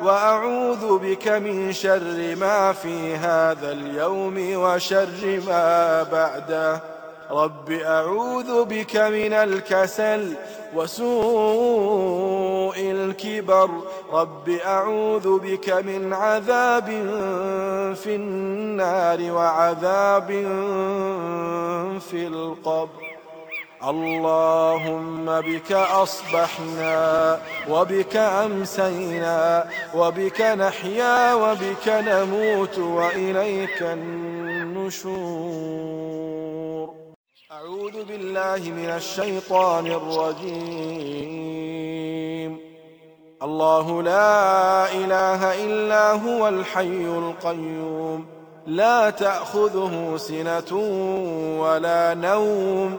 وأعوذ بك من شر ما في هذا اليوم وشر ما بعده. رب أعوذ بك من الكسل وسوء الكبر. رب أعوذ بك من عذاب في النار وعذاب في القبر. اللهم بك أصبحنا وبك أمسينا وبك نحيا وبك نموت وإليك النشور. أعوذ بالله من الشيطان الرجيم. الله لا إله إلا هو الحي القيوم. لا تأخذه سنة ولا نوم.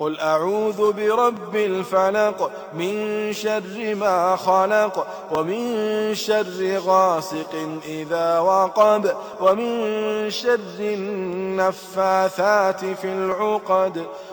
قل أعوذ برب الفلق من شر ما خلق ومن شر غاسق إذا وقب ومن شر النفاثات في العقد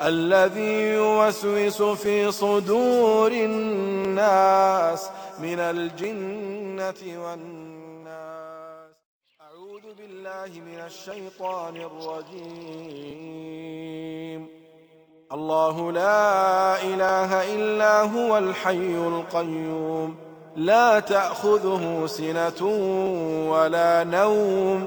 الذي يوسوس في صدور الناس من الجنة والناس. أعوذ بالله من الشيطان الرجيم. الله لا إله إلا هو الحي القيوم. لا تأخذه سنة ولا نوم.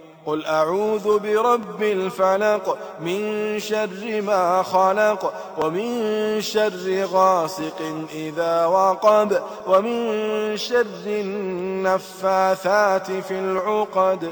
قل أعوذ برب الفلق من شر ما خلق ومن شر غاسق إذا وقب ومن شر النفاثات في العقد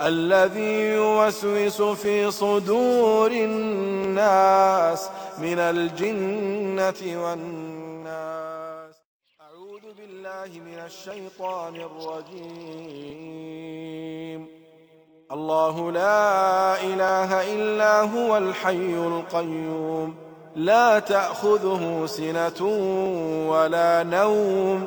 الذي يوسوس في صدور الناس من الجنة والناس. أعوذ بالله من الشيطان الرجيم. الله لا إله إلا هو الحي القيوم. لا تأخذه سنة ولا نوم.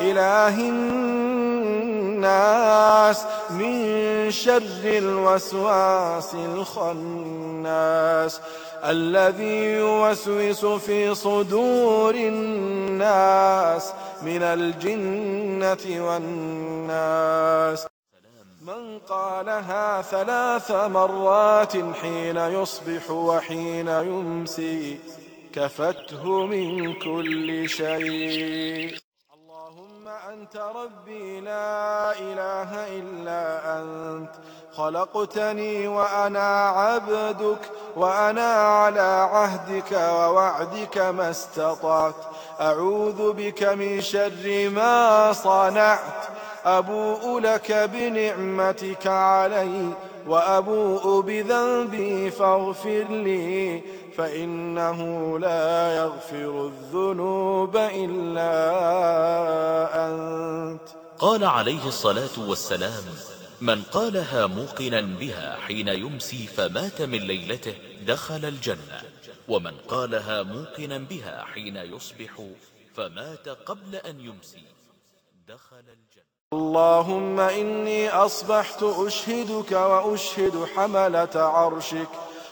إله الناس من شر الوسواس الخناس الذي يوسوس في صدور الناس من الجنة والناس. من قالها ثلاث مرات حين يصبح وحين يمسي. كفته من كل شيء. اللهم أنت ربي لا إله إلا أنت. خلقتني وأنا عبدك وأنا على عهدك ووعدك ما استطعت. أعوذ بك من شر ما صنعت. أبوء لك بنعمتك علي وأبوء بذنبي فاغفر لي. فإنه لا يغفر الذنوب إلا أنت. قال عليه الصلاة والسلام من قالها موقنا بها حين يمسي فمات من ليلته دخل الجنة. ومن قالها موقنا بها حين يصبح فمات قبل أن يمسي دخل الجنة. اللهم إني أصبحت أشهدك وأشهد حملة عرشك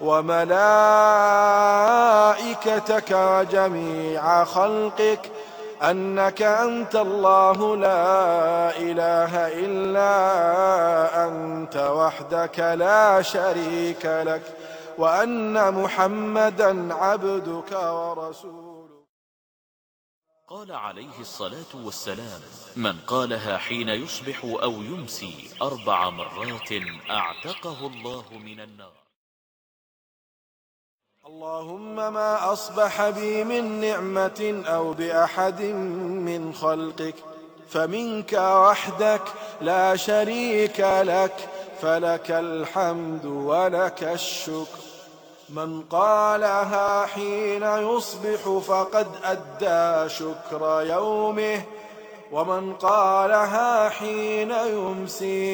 وملائكتك وجميع خلقك أنك أنت الله لا إله إلا أنت وحدك لا شريك لك وأن محمدا عبدك ورسولك. قال عليه الصلاة والسلام من قالها حين يصبح أو يمسي أربع مرات أعتقه الله من النار. اللهم ما أصبح بي من نعمة أو بأحد من خلقك فمنك وحدك لا شريك لك فلك الحمد ولك الشكر. من قالها حين يصبح فقد أدى شكر يومه ومن قالها حين يمسي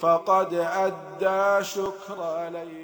فقد أدى شكر ليلته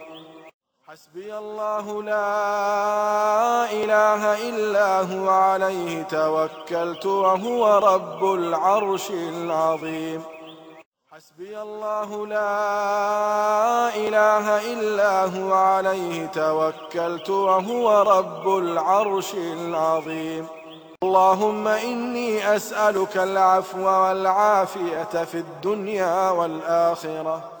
حسبي الله لا إله إلا هو عليه توكلت وهو رب العرش العظيم. حسبي الله لا إله إلا هو عليه توكلت وهو رب العرش العظيم. اللهم إني أسألك العفو والعافية في الدنيا والآخرة.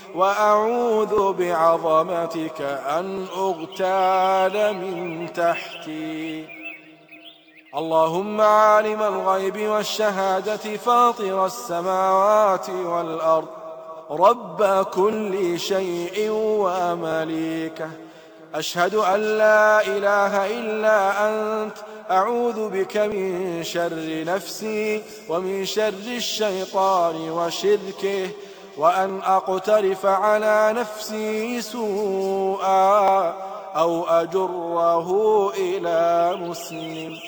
وأعوذ بعظمتك أن أغتال من تحتي. اللهم عالم الغيب والشهادة فاطر السماوات والأرض. رب كل شيء ومليكه أشهد أن لا إله إلا أنت. أعوذ بك من شر نفسي ومن شر الشيطان وشركه. وأن أقترف على نفسي سوءا أو أجره إلى مسلم.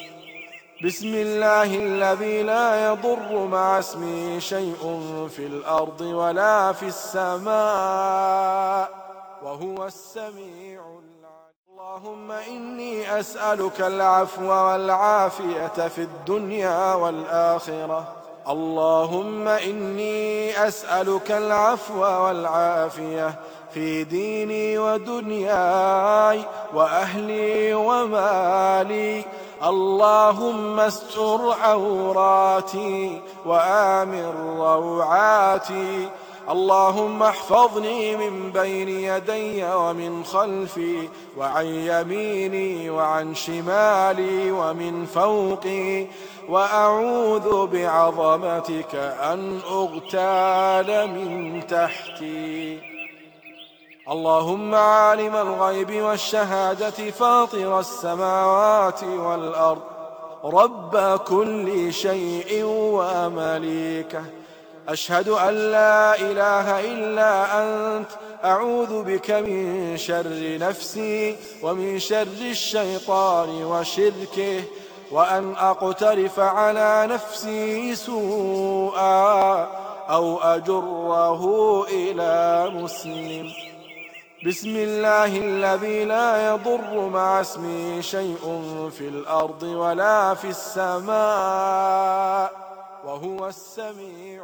بسم الله الذي لا يضر مع اسمه شيء في الأرض ولا في السماء وهو السميع اللهم إني أسألك العفو والعافية في الدنيا والآخرة. اللهم إني أسألك العفو والعافية في ديني ودنياي وأهلي ومالي. اللهم استر عوراتي وآمن روعاتي. اللهم احفظني من بين يدي ومن خلفي وعن يميني وعن شمالي ومن فوقي وأعوذ بعظمتك أن أغتال من تحتي. اللهم عالم الغيب والشهادة فاطر السماوات والأرض رب كل شيء ومليكه. أشهد أن لا إله إلا أنت. أعوذ بك من شر نفسي ومن شر الشيطان وشركه وأن أقترف على نفسي سوءا أو أجره إلى مسلم. بسم الله الذي لا يضر مع اسمه شيء في الأرض ولا في السماء وهو السميع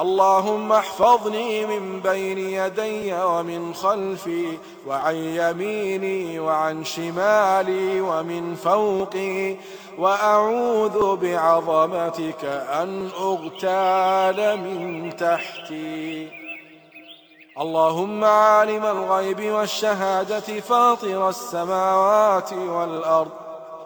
اللهم احفظني من بين يدي ومن خلفي وعن يميني وعن شمالي ومن فوقي وأعوذ بعظمتك أن أغتال من تحتي. اللهم عالم الغيب والشهادة فاطر السماوات والأرض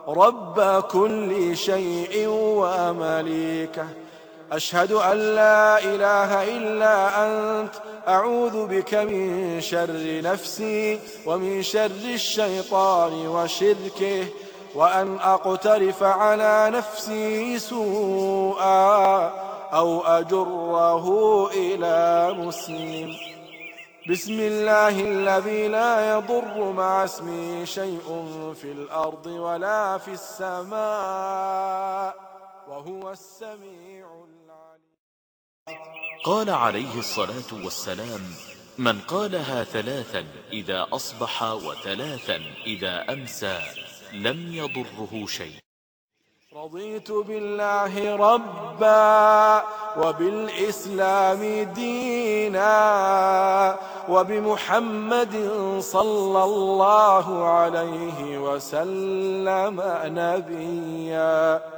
رب كل شيء ومليكه. أشهد أن لا إله إلا أنت. أعوذ بك من شر نفسي ومن شر الشيطان وشركه وأن أقترف على نفسي سوءا أو أجره إلى مسلم. بسم الله الذي لا يضر مع اسمه شيء في الأرض ولا في السماء وهو السميع قال عليه الصلاة والسلام من قالها ثلاثا إذا أصبح وثلاثا إذا أمسى لم يضره شيء. رضيت بالله ربا وبالإسلام دينا وبمحمد صلى الله عليه وسلم نبيا.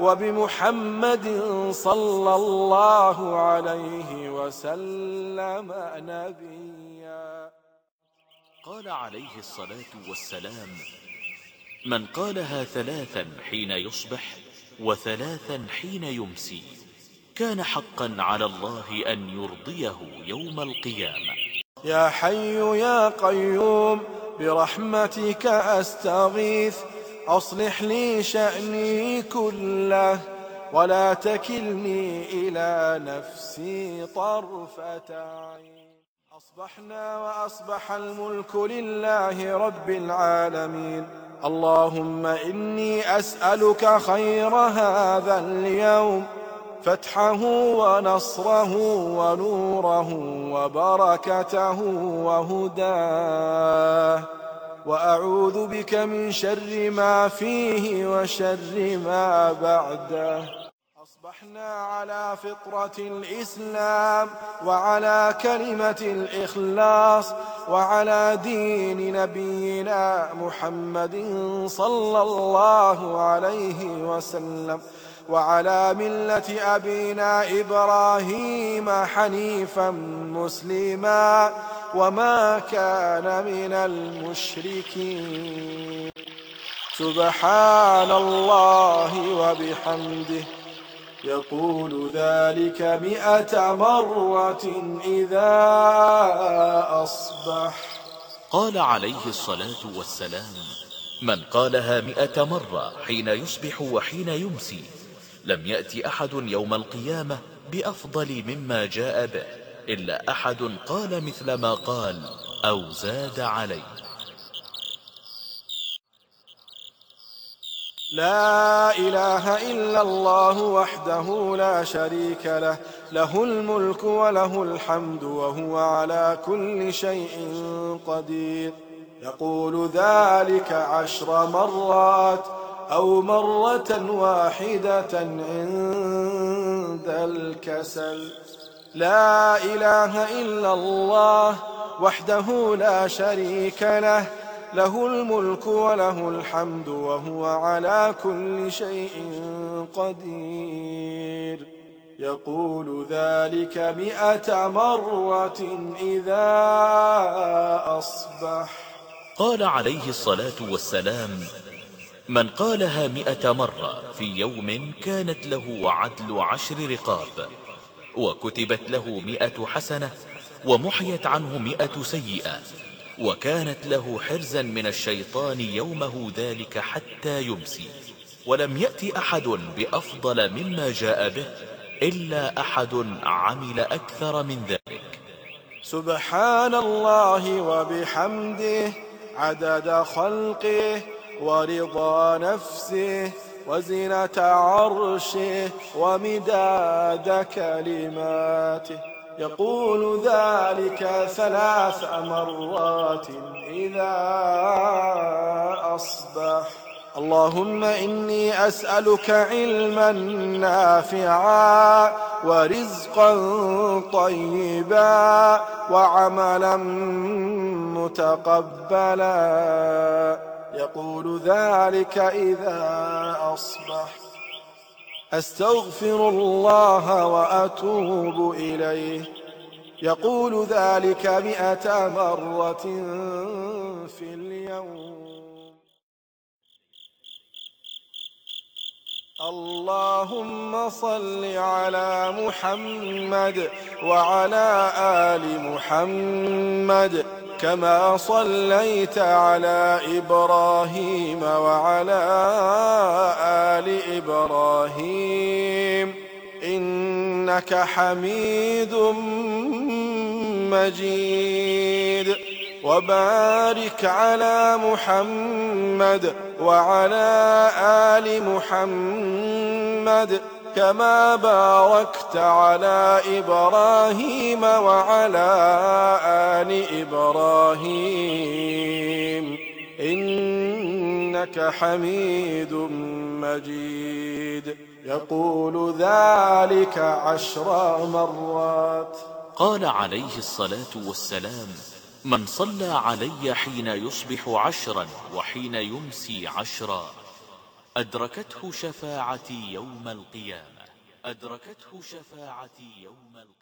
وبمحمد صلى الله عليه وسلم نبيا. قال عليه الصلاة والسلام من قالها ثلاثا حين يصبح وثلاثا حين يمسي كان حقا على الله أن يرضيه يوم القيامة. يا حي يا قيوم برحمتك أستغيث أصلح لي شأني كله ولا تكلني إلى نفسي طرفة عين أصبحنا وأصبح الملك لله رب العالمين. اللهم إني أسألك خير هذا اليوم. فتحه ونصره ونوره وبركته وهداه. وأعوذ بك من شر ما فيه وشر ما بعده. أصبحنا على فطرة الإسلام وعلى كلمة الإخلاص وعلى دين نبينا محمد صلى الله عليه وسلم وعلى ملة أبينا إبراهيم حنيفا مسلما وما كان من المشركين. سبحان الله وبحمده. يقول ذلك مئة مرة إذا أصبح. قال عليه الصلاة والسلام من قالها مئة مرة حين يصبح وحين يمسي لم يأتي أحد يوم القيامة بأفضل مما جاء به. إلا أحد قال مثل ما قال أو زاد عليه. لا إله إلا الله وحده لا شريك له له الملك وله الحمد وهو على كل شيء قدير. يقول ذلك عشر مرات أو مرة واحدة عند الكسل. لا إله إلا الله وحده لا شريك له له الملك وله الحمد وهو على كل شيء قدير. يقول ذلك مئة مرة إذا أصبح. قال عليه الصلاة والسلام من قالها مئة مرة في يوم كانت له عدل عشر رقاب وكتبت له مئة حسنة ومحيت عنه مئة سيئة وكانت له حرزا من الشيطان يومه ذلك حتى يمسي. ولم يأت أحد بأفضل مما جاء به إلا أحد عمل أكثر من ذلك. سبحان الله وبحمده عدد خلقه ورضا نفسه وزنة عرشه ومداد كلماته. يقول ذلك ثلاث مرات إذا أصبح. اللهم إني أسألك علما نافعا ورزقا طيبا وعملا متقبلا. يقول ذلك إذا أصبح. أستغفر الله وأتوب إليه. يقول ذلك مئة مرة في اليوم. اللهم صل على محمد وعلى آل محمد. كما صليت على إبراهيم وعلى آل إبراهيم. إنك حميد مجيد. وبارك على محمد وعلى آل محمد. كما باركت على إبراهيم وعلى آل إبراهيم. إنك حميد مجيد. يقول ذلك عشر مرات. قال عليه الصلاة والسلام من صلى علي حين يصبح عشرا وحين يمسي عشرا أدركته شفاعتي يوم القيامة. أدركته شفاعتي يوم القيامة.